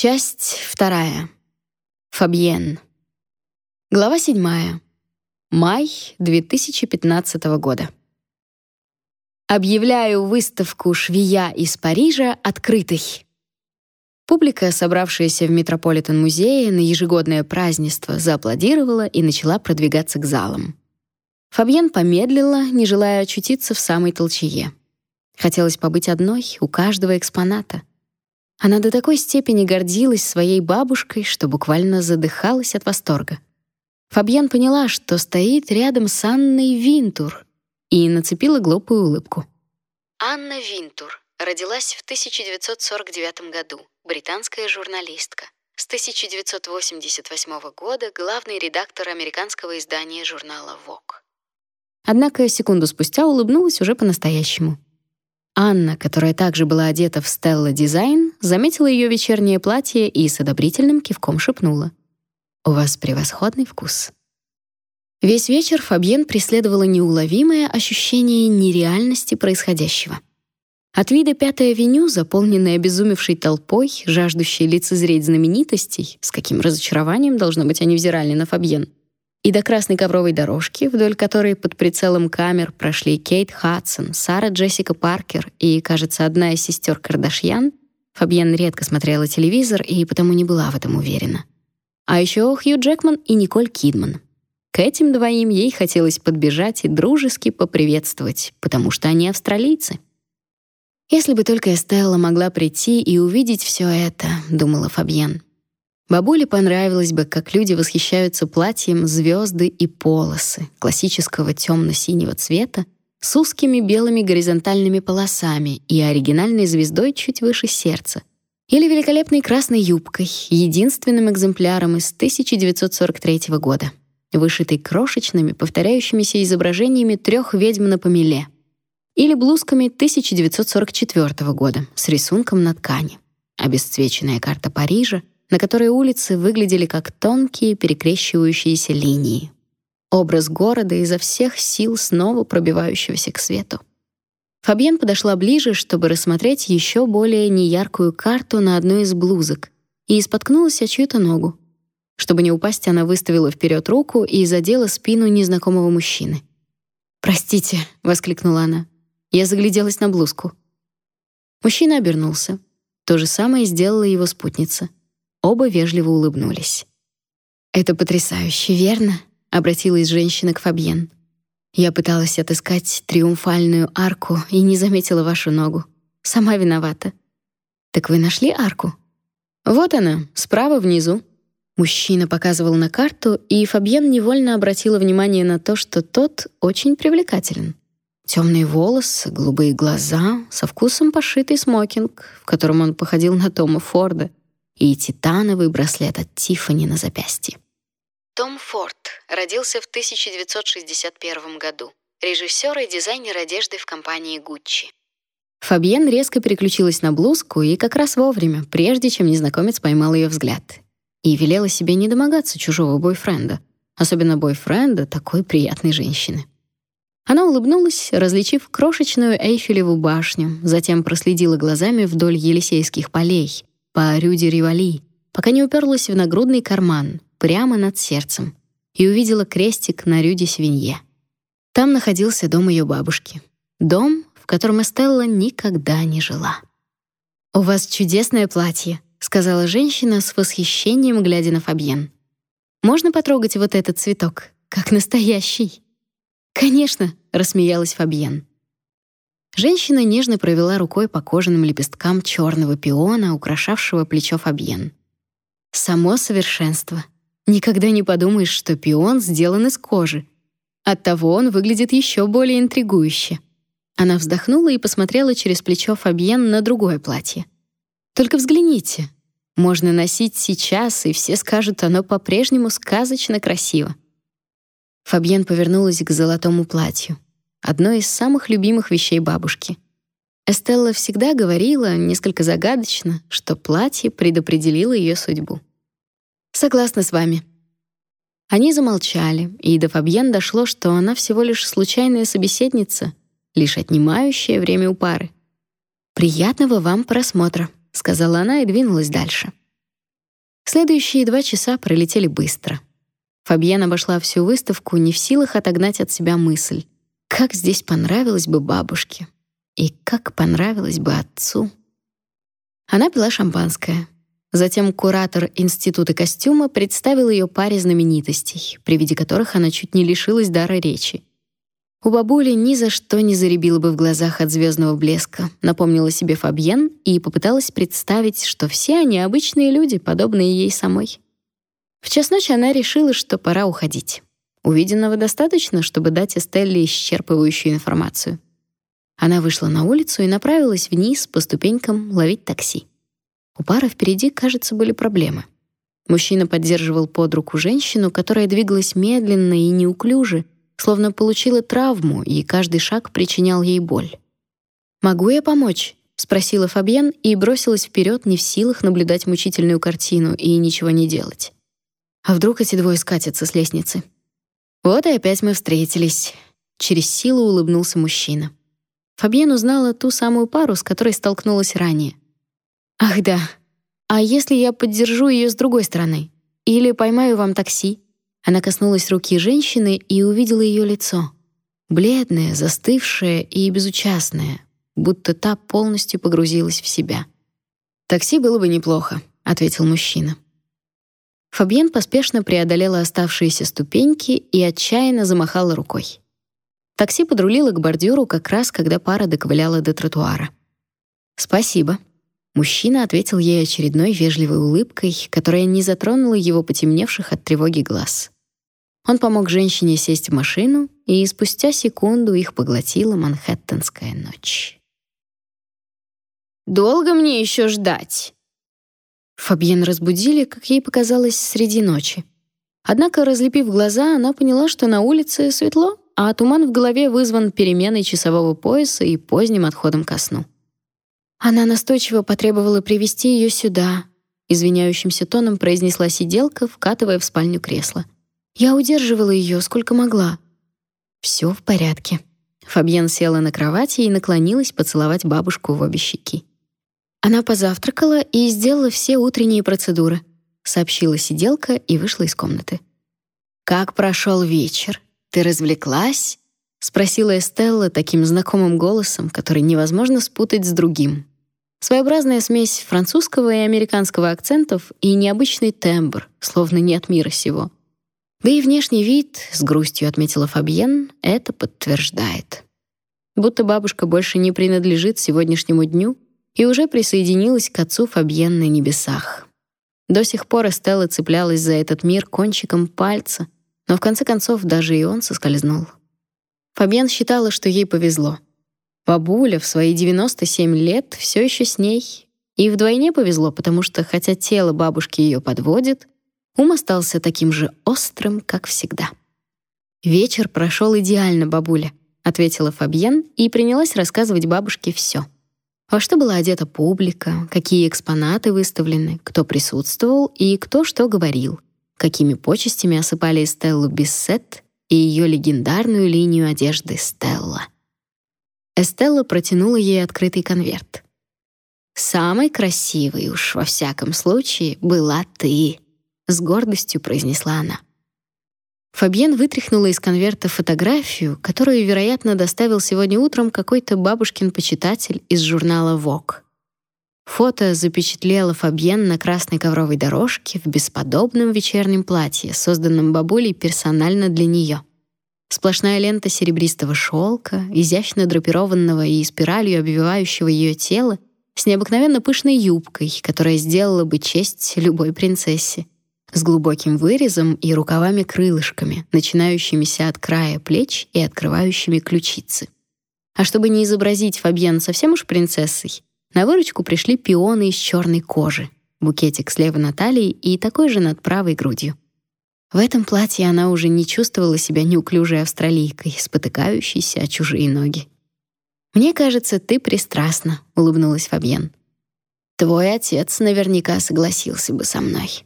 Часть вторая. Фабьен. Глава седьмая. Май 2015 года. Объявляю выставку швея из Парижа открытой. Публика, собравшаяся в Метрополитен-музее на ежегодное празднество, зааплодировала и начала продвигаться к залам. Фабьен помедлила, не желая очутиться в самой толчее. Хотелось побыть одной у каждого экспоната. Она до такой степени гордилась своей бабушкой, что буквально задыхалась от восторга. Фабьен поняла, что стоит рядом с Анной Винтур, и нацепила глупую улыбку. Анна Винтур родилась в 1949 году, британская журналистка. С 1988 года главный редактор американского издания журнала Vogue. Однако секунду спустя улыбнулась уже по-настоящему. Анна, которая также была одета в Stella Design, заметила ее вечернее платье и с одобрительным кивком шепнула: "У вас превосходный вкус". Весь вечер Фабьен преследовала неуловимое ощущение нереальности происходящего. От вида Пятой авеню, заполненной обезумевшей толпой, жаждущей лицезреть знаменитостей, с каким разочарованием должно быть они взирали на Фабьен, и до красной ковровой дорожки, вдоль которой под прицелом камер прошли Кейт Хадсон, Сара Джессика Паркер и, кажется, одна из сестер Кардашьян, Фабьен редко смотрела телевизор и потому не была в этом уверена. А еще Хью Джекман и Николь Кидман. К этим двоим ей хотелось подбежать и дружески поприветствовать, потому что они австралийцы. Если бы только Эстелла могла прийти и увидеть все это, думала Фабьен. Бабуле понравилось бы, как люди восхищаются платьем звезды и полосы классического темно-синего цвета с узкими белыми горизонтальными полосами и оригинальной звездой чуть выше сердца, или великолепной красной юбкой, единственным экземпляром из 1943 года, вышитой крошечными, повторяющимися изображениями трех ведьм на помеле, или блузками 1944 года с рисунком на ткани, обесцвеченная карта Парижа — на которой улицы выглядели как тонкие перекрещивающиеся линии. Образ города изо всех сил снова пробивающегося к свету. Фабьен подошла ближе, чтобы рассмотреть еще более неяркую карту на одной из блузок, и споткнулась о чью-то ногу. Чтобы не упасть, она выставила вперед руку и задела спину незнакомого мужчины. «Простите», — воскликнула она. Я загляделась на блузку. Мужчина обернулся. То же самое сделала его спутница. Оба вежливо улыбнулись. «Это потрясающе, верно?» — обратилась женщина к Фабьен. «Я пыталась отыскать триумфальную арку и не заметила вашу ногу. Сама виновата». «Так вы нашли арку?» «Вот она, справа внизу». Мужчина показывал на карту, и Фабьен невольно обратила внимание на то, что тот очень привлекателен. Темные волосы, голубые глаза, со вкусом пошитый смокинг, в котором он походил на Тома Форда, и титановый браслет от Тиффани на запястье. Том Форд родился в 1961 году. Режиссер и дизайнер одежды в компании Gucci. Фабьен резко переключилась на блузку и как раз вовремя, прежде чем незнакомец поймал ее взгляд. И велела себе не домогаться чужого бойфренда, особенно бойфренда такой приятной женщины. Она улыбнулась, различив крошечную Эйфелеву башню, затем проследила глазами вдоль Елисейских полей, по Рюди-Ривали, пока не уперлась в нагрудный карман, прямо над сердцем, и увидела крестик на Рюди-Свинье. Там находился дом ее бабушки. Дом, в котором Эстелла никогда не жила. «У вас чудесное платье», — сказала женщина с восхищением, глядя на Фабьен. «Можно потрогать вот этот цветок, как настоящий?» «Конечно», — рассмеялась Фабьен. Женщина нежно провела рукой по кожаным лепесткам черного пиона, украшавшего плечо Фабьен. Само совершенство. Никогда не подумаешь, что пион сделан из кожи. Оттого он выглядит еще более интригующе. Она вздохнула и посмотрела через плечо Фабьен на другое платье. Только взгляните. Можно носить сейчас, и все скажут, оно по-прежнему сказочно красиво. Фабьен повернулась к золотому платью одно из самых любимых вещей бабушки. Эстелла всегда говорила, несколько загадочно, что платье предопределило ее судьбу. Согласна с вами. Они замолчали, и до Фабьен дошло, что она всего лишь случайная собеседница, лишь отнимающая время у пары. «Приятного вам просмотра», — сказала она и двинулась дальше. Следующие два часа пролетели быстро. Фабьен обошла всю выставку, не в силах отогнать от себя мысль. Как здесь понравилось бы бабушке. И как понравилось бы отцу. Она пила шампанское. Затем куратор Института костюма представил ее паре знаменитостей, при виде которых она чуть не лишилась дара речи. У бабули ни за что не заребило бы в глазах от звездного блеска, напомнила себе Фабьен и попыталась представить, что все они обычные люди, подобные ей самой. В час ночи она решила, что пора уходить. Увиденного достаточно, чтобы дать Эстелле исчерпывающую информацию. Она вышла на улицу и направилась вниз по ступенькам ловить такси. У пары впереди, кажется, были проблемы. Мужчина поддерживал под руку женщину, которая двигалась медленно и неуклюже, словно получила травму, и каждый шаг причинял ей боль. «Могу я помочь?» — спросила Фабьен и бросилась вперед, не в силах наблюдать мучительную картину и ничего не делать. А вдруг эти двое скатятся с лестницы? Вот и опять мы встретились. Через силу улыбнулся мужчина. Фабьен узнала ту самую пару, с которой столкнулась ранее. Ах, да. А если я поддержу ее с другой стороны? Или поймаю вам такси? Она коснулась руки женщины и увидела ее лицо. Бледное, застывшее и безучастное, будто та полностью погрузилась в себя. «Такси было бы неплохо», — ответил мужчина. Фабьен поспешно преодолела оставшиеся ступеньки и отчаянно замахала рукой. Такси подрулило к бордюру как раз, когда пара доковыляла до тротуара. «Спасибо». Мужчина ответил ей очередной вежливой улыбкой, которая не затронула его потемневших от тревоги глаз. Он помог женщине сесть в машину, и спустя секунду их поглотила манхэттенская ночь. «Долго мне еще ждать?» Фабьен разбудили, как ей показалось, среди ночи. Однако, разлепив глаза, она поняла, что на улице светло, а туман в голове вызван переменой часового пояса и поздним отходом ко сну. Она настойчиво потребовала привести ее сюда, извиняющимся тоном произнесла сиделка, вкатывая в спальню кресло. Я удерживала ее сколько могла. Все в порядке. Фабьен села на кровати и наклонилась поцеловать бабушку в обе щеки. Она позавтракала и сделала все утренние процедуры, сообщила сиделка и вышла из комнаты. Как прошел вечер? Ты развлеклась? спросила Эстелла таким знакомым голосом, который невозможно спутать с другим. Своеобразная смесь французского и американского акцентов и необычный тембр, словно не от мира сего. Да и внешний вид, с грустью отметила Фабьен, это подтверждает. Будто бабушка больше не принадлежит сегодняшнему дню и уже присоединилась к отцу Фабьен на небесах. До сих пор Эстелла цеплялась за этот мир кончиком пальца, но в конце концов даже и он соскользнул. Фабьен считала, что ей повезло. Бабуля в свои 97 лет все еще с ней. И вдвойне повезло, потому что, хотя тело бабушки ее подводит, ум остался таким же острым, как всегда. «Вечер прошел идеально, бабуля», — ответила Фабьен и принялась рассказывать бабушке все. Во что была одета публика, какие экспонаты выставлены, кто присутствовал и кто что говорил, какими почестями осыпали Стеллу Биссет и ее легендарную линию одежды Стелла. Эстелла протянула ей открытый конверт. «Самой красивой уж, во всяком случае, была ты», — с гордостью произнесла она. Фабьен вытряхнула из конверта фотографию, которую, вероятно, доставил сегодня утром какой-то бабушкин почитатель из журнала Vogue. Фото запечатлело Фабьен на красной ковровой дорожке в бесподобном вечернем платье, созданном бабулей персонально для нее. Сплошная лента серебристого шелка, изящно драпированного и спиралью обвивающего ее тело, с необыкновенно пышной юбкой, которая сделала бы честь любой принцессе, с глубоким вырезом и рукавами-крылышками, начинающимися от края плеч и открывающими ключицы. А чтобы не изобразить Фабьен совсем уж принцессой, на выручку пришли пионы из черной кожи, букетик слева на талии и такой же над правой грудью. В этом платье она уже не чувствовала себя неуклюжей австралийкой, спотыкающейся о чужие ноги. «Мне кажется, ты пристрастна», — улыбнулась Фабьен. «Твой отец наверняка согласился бы со мной».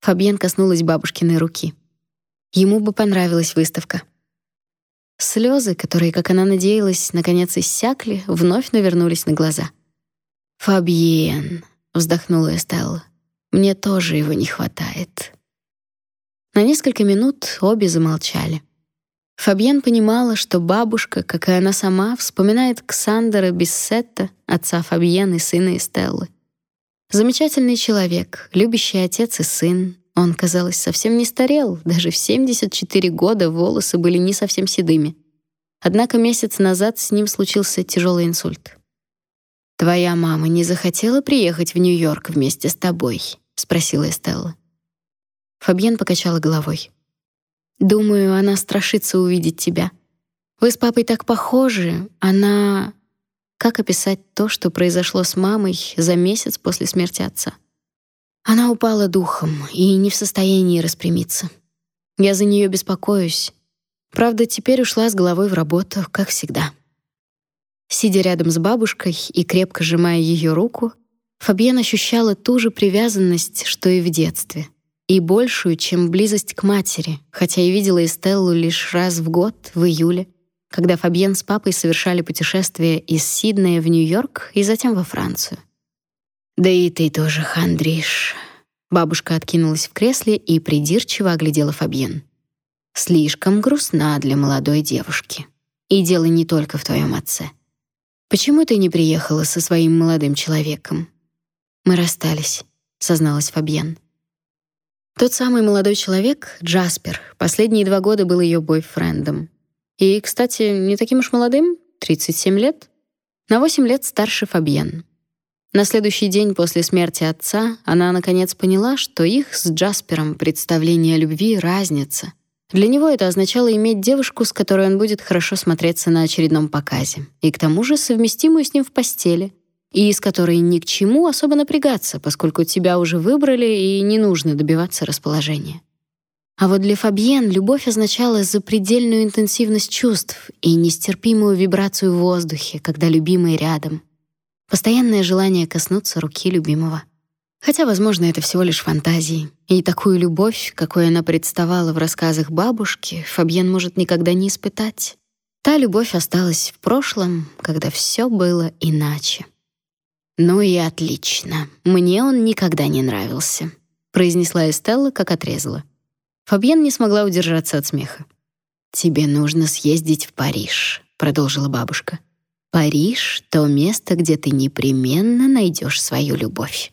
Фабьен коснулась бабушкиной руки. Ему бы понравилась выставка. Слезы, которые, как она надеялась, наконец иссякли, вновь навернулись на глаза. «Фабьен», — вздохнула Эстелла, — Мне тоже его не хватает. На несколько минут обе замолчали. Фабьен понимала, что бабушка, как и она сама, вспоминает Ксандера Биссетта, отца Фабьен и сына Эстеллы. Замечательный человек, любящий отец и сын. Он, казалось, совсем не старел, даже в 74 года волосы были не совсем седыми. Однако месяц назад с ним случился тяжелый инсульт. «Твоя мама не захотела приехать в Нью-Йорк вместе с тобой?» — спросила Эстелла. Фабьен покачала головой. «Думаю, она страшится увидеть тебя. Вы с папой так похожи. Она...» Как описать то, что произошло с мамой за месяц после смерти отца? Она упала духом и не в состоянии распрямиться. Я за нее беспокоюсь. Правда, теперь ушла с головой в работу, как всегда. Сидя рядом с бабушкой и крепко сжимая ее руку, Фабьен ощущала ту же привязанность, что и в детстве, и большую, чем близость к матери, хотя и видела Эстеллу лишь раз в год, в июле, когда Фабьен с папой совершали путешествие из Сиднея в Нью-Йорк и затем во Францию. «Да и ты тоже хандришь». Бабушка откинулась в кресле и придирчиво оглядела Фабьен. «Слишком грустна для молодой девушки. И дело не только в твоем отце. Почему ты не приехала со своим молодым человеком?» «Мы расстались», — созналась Фабьен. Тот самый молодой человек, Джаспер, последние два года был ее бойфрендом. И, кстати, не таким уж молодым, 37 лет. На 8 лет старше Фабьен. На следующий день после смерти отца она наконец поняла, что их с Джаспером представление о любви разница. Для него это означало иметь девушку, с которой он будет хорошо смотреться на очередном показе, и к тому же совместимую с ним в постели — и из которой ни к чему особо напрягаться, поскольку тебя уже выбрали и не нужно добиваться расположения. А вот для Фабьен любовь означала запредельную интенсивность чувств и нестерпимую вибрацию в воздухе, когда любимый рядом. Постоянное желание коснуться руки любимого. Хотя, возможно, это всего лишь фантазии. И такую любовь, какой она представала в рассказах бабушки, Фабьен может никогда не испытать. Та любовь осталась в прошлом, когда все было иначе. «Ну и отлично. Мне он никогда не нравился», — произнесла Эстелла, как отрезала. Фабьен не смогла удержаться от смеха. «Тебе нужно съездить в Париж», — продолжила бабушка. «Париж — то место, где ты непременно найдешь свою любовь».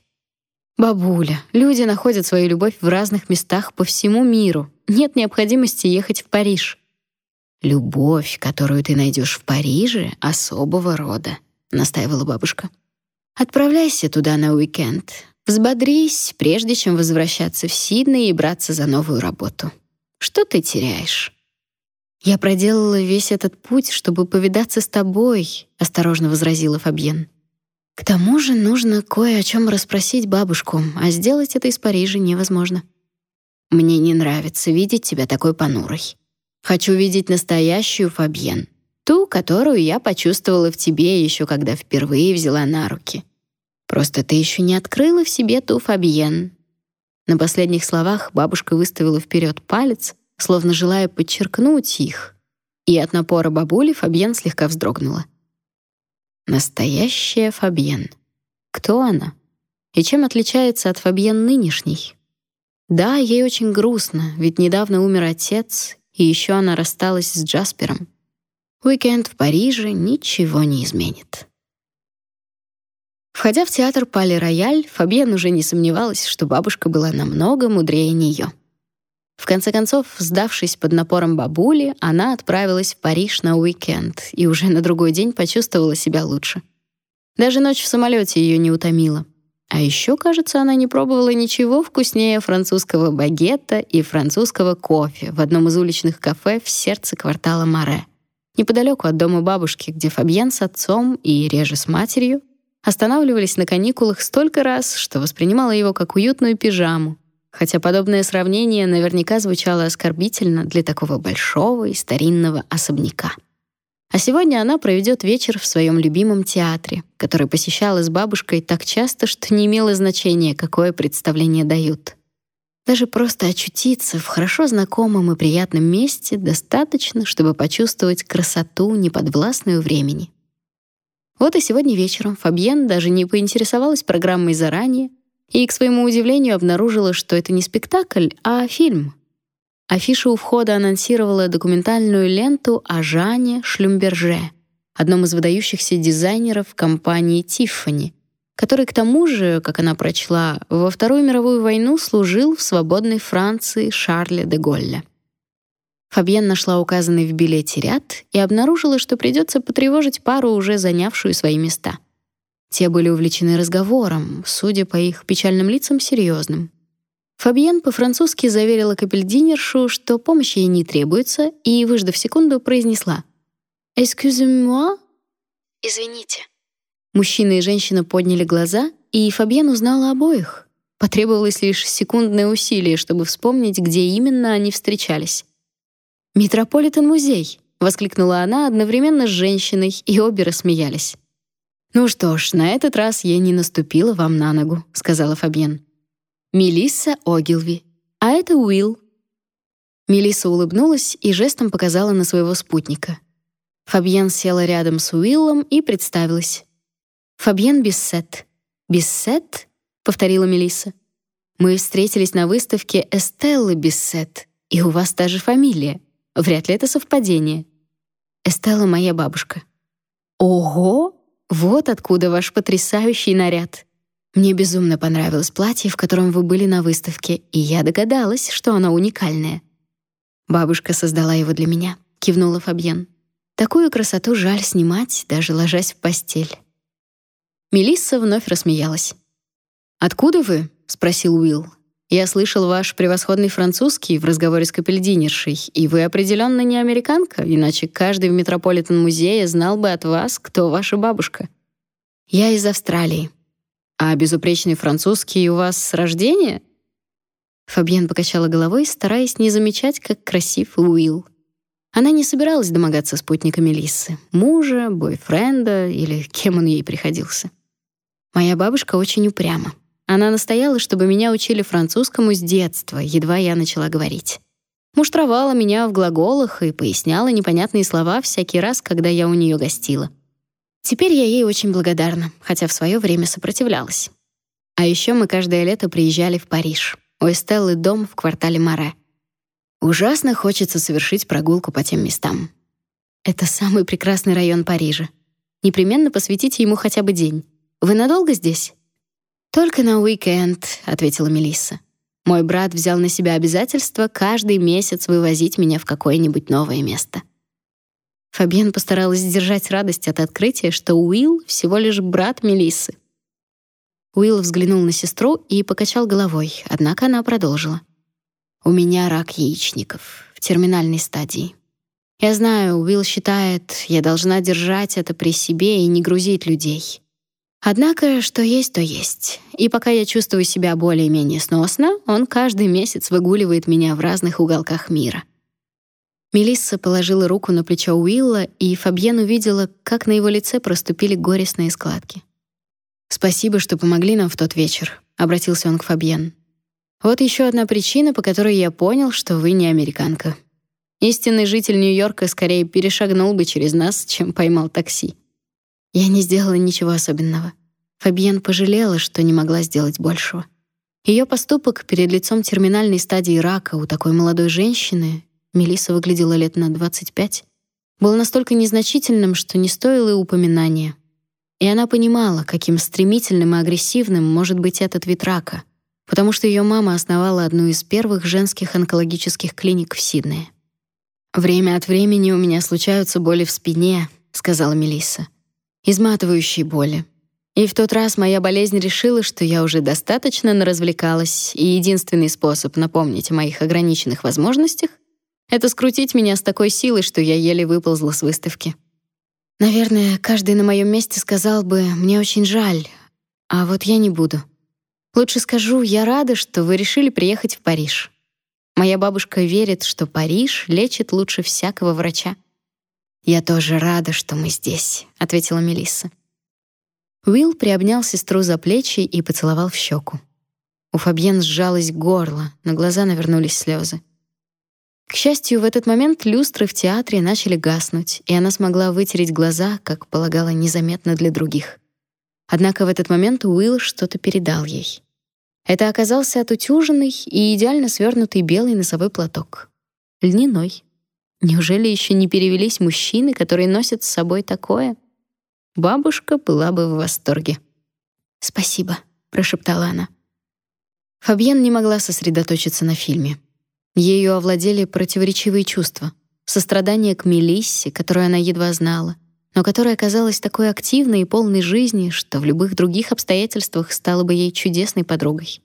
«Бабуля, люди находят свою любовь в разных местах по всему миру. Нет необходимости ехать в Париж». «Любовь, которую ты найдешь в Париже, особого рода», — настаивала бабушка. Отправляйся туда на уикенд. Взбодрись, прежде чем возвращаться в Сидней и браться за новую работу. Что ты теряешь? Я проделала весь этот путь, чтобы повидаться с тобой, осторожно возразила Фабьен. К тому же нужно кое о чем расспросить бабушку, а сделать это из Парижа невозможно. Мне не нравится видеть тебя такой понурой. Хочу видеть настоящую Фабьен, Ту, которую я почувствовала в тебе еще когда впервые взяла на руки. Просто ты еще не открыла в себе ту Фабьен. На последних словах бабушка выставила вперед палец, словно желая подчеркнуть их. И от напора бабули Фабьен слегка вздрогнула. Настоящая Фабьен. Кто она? И чем отличается от Фабьен нынешней? Да, ей очень грустно, ведь недавно умер отец, и еще она рассталась с Джаспером. Уикенд в Париже ничего не изменит. Входя в театр Пале-Рояль, Фабьен уже не сомневалась, что бабушка была намного мудрее нее. В конце концов, сдавшись под напором бабули, она отправилась в Париж на уикенд и уже на другой день почувствовала себя лучше. Даже ночь в самолете ее не утомила. А еще, кажется, она не пробовала ничего вкуснее французского багета и французского кофе в одном из уличных кафе в сердце квартала Маре неподалеку от дома бабушки, где Фабьен с отцом и реже с матерью останавливались на каникулах столько раз, что воспринимала его как уютную пижаму, хотя подобное сравнение наверняка звучало оскорбительно для такого большого и старинного особняка. А сегодня она проведет вечер в своем любимом театре, который посещала с бабушкой так часто, что не имело значения, какое представление дают. Даже просто очутиться в хорошо знакомом и приятном месте достаточно, чтобы почувствовать красоту, неподвластную времени. Вот и сегодня вечером Фабьен даже не поинтересовалась программой заранее и, к своему удивлению, обнаружила, что это не спектакль, а фильм. Афиша у входа анонсировала документальную ленту о Жане Шлюмберже, одном из выдающихся дизайнеров компании Tiffany, который к тому же, как она прочла, во Вторую мировую войну служил в свободной Франции Шарля де Голля. Фабьен нашла указанный в билете ряд и обнаружила, что придется потревожить пару, уже занявшую свои места. Те были увлечены разговором, судя по их печальным лицам, серьезным. Фабьен по-французски заверила капельдинершу, что помощь ей не требуется, и, выждав секунду, произнесла «Excusez-moi?» «Извините». Мужчина и женщина подняли глаза, и Фабьен узнала обоих. Потребовалось лишь секундное усилие, чтобы вспомнить, где именно они встречались. «Метрополитен-музей!» — воскликнула она одновременно с женщиной, и обе рассмеялись. «Ну что ж, на этот раз я не наступила вам на ногу», — сказала Фабьен. «Мелисса Огилви. А это Уилл». Мелисса улыбнулась и жестом показала на своего спутника. Фабьен села рядом с Уиллом и представилась. «Фабьен Биссет». «Биссет?» — повторила Мелисса. «Мы встретились на выставке Эстеллы Биссет, и у вас та же фамилия. Вряд ли это совпадение. Эстелла моя бабушка. Ого! Вот откуда ваш потрясающий наряд. Мне безумно понравилось платье, в котором вы были на выставке, и я догадалась, что оно уникальное. Бабушка создала его для меня, кивнула Фабьен. Такую красоту жаль снимать, даже ложась в постель. Мелисса вновь рассмеялась. Откуда вы? спросил Уилл. Я слышал ваш превосходный французский в разговоре с капельдинершей, и вы определенно не американка, иначе каждый в Метрополитен-музее знал бы от вас, кто ваша бабушка. Я из Австралии. А безупречный французский у вас с рождения? Фабьен покачала головой, стараясь не замечать, как красив Уилл. Она не собиралась домогаться спутника Мелиссы, мужа, бойфренда или кем он ей приходился. Моя бабушка очень упряма. Она настояла, чтобы меня учили французскому с детства, едва я начала говорить. Муштровала меня в глаголах и поясняла непонятные слова всякий раз, когда я у нее гостила. Теперь я ей очень благодарна, хотя в свое время сопротивлялась. А еще мы каждое лето приезжали в Париж. У Эстеллы дом в квартале Маре. Ужасно хочется совершить прогулку по тем местам. Это самый прекрасный район Парижа. Непременно посвятите ему хотя бы день. Вы надолго здесь? Только на уикенд, ответила Мелисса. Мой брат взял на себя обязательство каждый месяц вывозить меня в какое-нибудь новое место. Фабиан постаралась сдержать радость от открытия, что Уилл всего лишь брат Мелиссы. Уилл взглянул на сестру и покачал головой, однако она продолжила. У меня рак яичников в терминальной стадии. Я знаю, Уилл считает, я должна держать это при себе и не грузить людей. Однако, что есть, то есть. И пока я чувствую себя более-менее сносно, он каждый месяц выгуливает меня в разных уголках мира. Мелисса положила руку на плечо Уилла, и Фабьен увидела, как на его лице проступили горестные складки. «Спасибо, что помогли нам в тот вечер», — обратился он к Фабьен. «Вот еще одна причина, по которой я понял, что вы не американка. Истинный житель Нью-Йорка скорее перешагнул бы через нас, чем поймал такси». Я не сделала ничего особенного. Фабиен пожалела, что не могла сделать большего. Ее поступок перед лицом терминальной стадии рака у такой молодой женщины, Мелисса выглядела лет на 25, был настолько незначительным, что не стоило и упоминания. И она понимала, каким стремительным и агрессивным может быть этот вид рака, потому что ее мама основала одну из первых женских онкологических клиник в Сиднее. «Время от времени у меня случаются боли в спине», — сказала Мелисса изматывающей боли. И в тот раз моя болезнь решила, что я уже достаточно наразвлекалась, и единственный способ напомнить о моих ограниченных возможностях — это скрутить меня с такой силой, что я еле выползла с выставки. Наверное, каждый на моем месте сказал бы «мне очень жаль», а вот я не буду. Лучше скажу «я рада, что вы решили приехать в Париж». Моя бабушка верит, что Париж лечит лучше всякого врача. «Я тоже рада, что мы здесь», — ответила Мелисса. Уилл приобнял сестру за плечи и поцеловал в щеку. У Фабьен сжалось горло, на глаза навернулись слезы. К счастью, в этот момент люстры в театре начали гаснуть, и она смогла вытереть глаза, как полагала, незаметно для других. Однако в этот момент Уилл что-то передал ей. Это оказался отутюженный и идеально свернутый белый носовой платок. Льняной. Неужели еще не перевелись мужчины, которые носят с собой такое? Бабушка была бы в восторге. «Спасибо», — прошептала она. Фабьен не могла сосредоточиться на фильме. Ею овладели противоречивые чувства. Сострадание к Мелиссе, которую она едва знала, но которая казалась такой активной и полной жизни, что в любых других обстоятельствах стала бы ей чудесной подругой.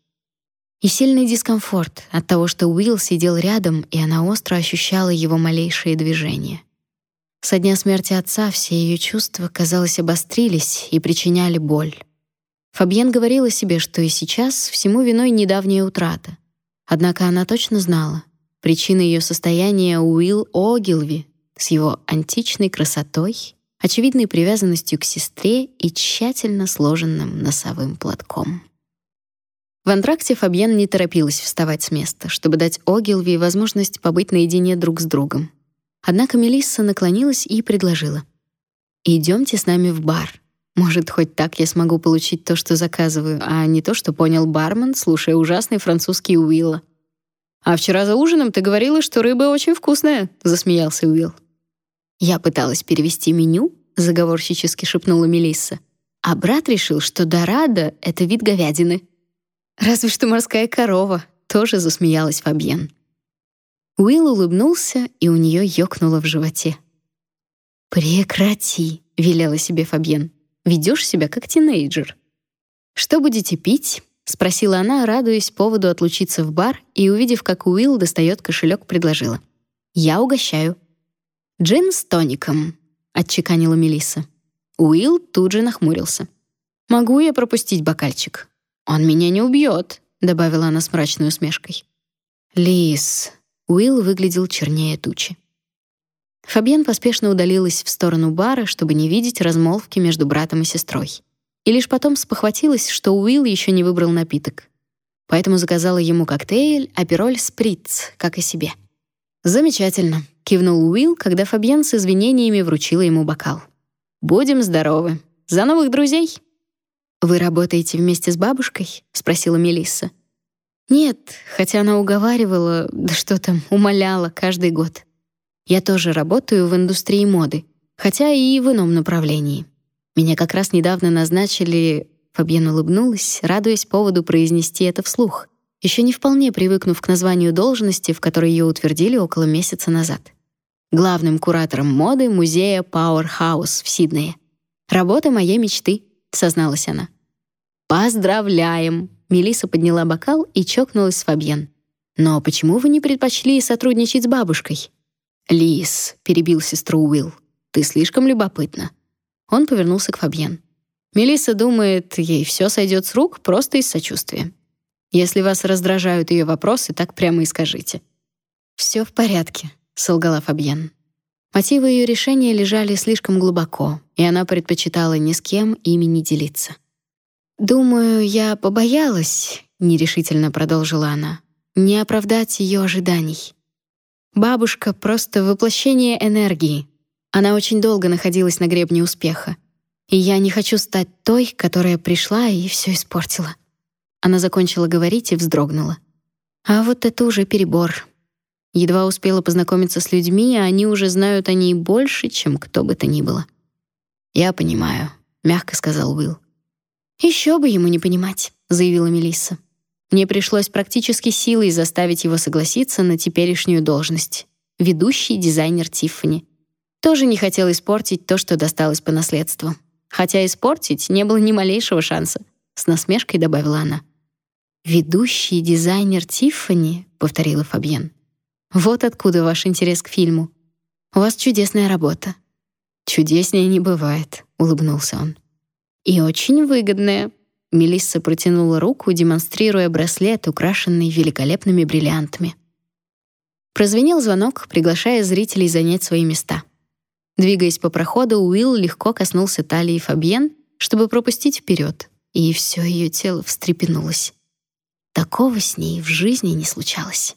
И сильный дискомфорт от того, что Уилл сидел рядом, и она остро ощущала его малейшие движения. Со дня смерти отца все ее чувства, казалось, обострились и причиняли боль. Фабьен говорила себе, что и сейчас всему виной недавняя утрата. Однако она точно знала, причина ее состояния Уилл Огилви с его античной красотой очевидной привязанностью к сестре и тщательно сложенным носовым платком. В антракте Фабьен не торопилась вставать с места, чтобы дать Огилви возможность побыть наедине друг с другом. Однако Мелисса наклонилась и предложила: "Идемте с нами в бар. Может, хоть так я смогу получить то, что заказываю, а не то, что понял бармен, слушая ужасный французский Уилла". «А вчера за ужином ты говорила, что рыба очень вкусная», — засмеялся Уилл. Я пыталась перевести меню, заговорщически шепнула Мелисса. А брат решил, что дорада это вид говядины. Разве что морская корова, тоже засмеялась Фабьен. Уилл улыбнулся, и у нее ёкнуло в животе. Прекрати, велела себе Фабьен. Ведёшь себя как тинейджер. Что будете пить? спросила она, радуясь поводу отлучиться в бар, и увидев, как Уилл достаёт кошелек, предложила: "Я угощаю". «Джин с тоником», — отчеканила Мелисса. Уилл тут же нахмурился. «Могу я пропустить бокальчик?» «Он меня не убьет», — добавила она с мрачной усмешкой. «Лис», — Уилл выглядел чернее тучи. Фабьен поспешно удалилась в сторону бара, чтобы не видеть размолвки между братом и сестрой. И лишь потом спохватилась, что Уилл еще не выбрал напиток. Поэтому заказала ему коктейль «Апероль Сприц», как и себе. «Замечательно», — кивнул Уилл, когда Фабьен с извинениями вручила ему бокал. «Будем здоровы. За новых друзей!» «Вы работаете вместе с бабушкой?» — спросила Мелисса. «Нет, хотя она уговаривала, да что там, умоляла каждый год. Я тоже работаю в индустрии моды, хотя и в ином направлении. Меня как раз недавно назначили...» Фабьен улыбнулась, радуясь поводу произнести это вслух — еще не вполне привыкнув к названию должности, в которой ее утвердили около месяца назад. Главным куратором моды музея Powerhouse в Сиднее. Работа моей мечты, созналась она. Поздравляем. Мелиса подняла бокал и чокнулась с Фабьен. Но почему вы не предпочли сотрудничать с бабушкой? Лис, перебил сестру Уилл. Ты слишком любопытна. Он повернулся к Фабьен. Мелисса думает, ей все сойдет с рук просто из сочувствия. Если вас раздражают ее вопросы, так прямо и скажите. Все в порядке, солгала Фабьен. Мотивы ее решения лежали слишком глубоко, и она предпочитала ни с кем ими не делиться. Думаю, я побоялась, нерешительно продолжила она, не оправдать ее ожиданий. Бабушка просто воплощение энергии. Она очень долго находилась на гребне успеха. И я не хочу стать той, которая пришла и все испортила. Она закончила говорить и вздрогнула. А вот это уже перебор. Едва успела познакомиться с людьми, а они уже знают о ней больше, чем кто бы то ни было. «Я понимаю», — мягко сказал Уилл. «Еще бы ему не понимать», — заявила Мелисса. Мне пришлось практически силой заставить его согласиться на теперешнюю должность. Ведущий дизайнер Тиффани. Тоже не хотел испортить то, что досталось по наследству. Хотя испортить не было ни малейшего шанса, с насмешкой добавила она. «Ведущий дизайнер Тиффани», — повторила Фабьен. «Вот откуда ваш интерес к фильму. У вас чудесная работа». «Чудеснее не бывает», — улыбнулся он. «И очень выгодная». Мелисса протянула руку, демонстрируя браслет, украшенный великолепными бриллиантами. Прозвенел звонок, приглашая зрителей занять свои места. Двигаясь по проходу, Уилл легко коснулся талии Фабьен, чтобы пропустить вперед, и все ее тело встрепенулось. Такого с ней в жизни не случалось.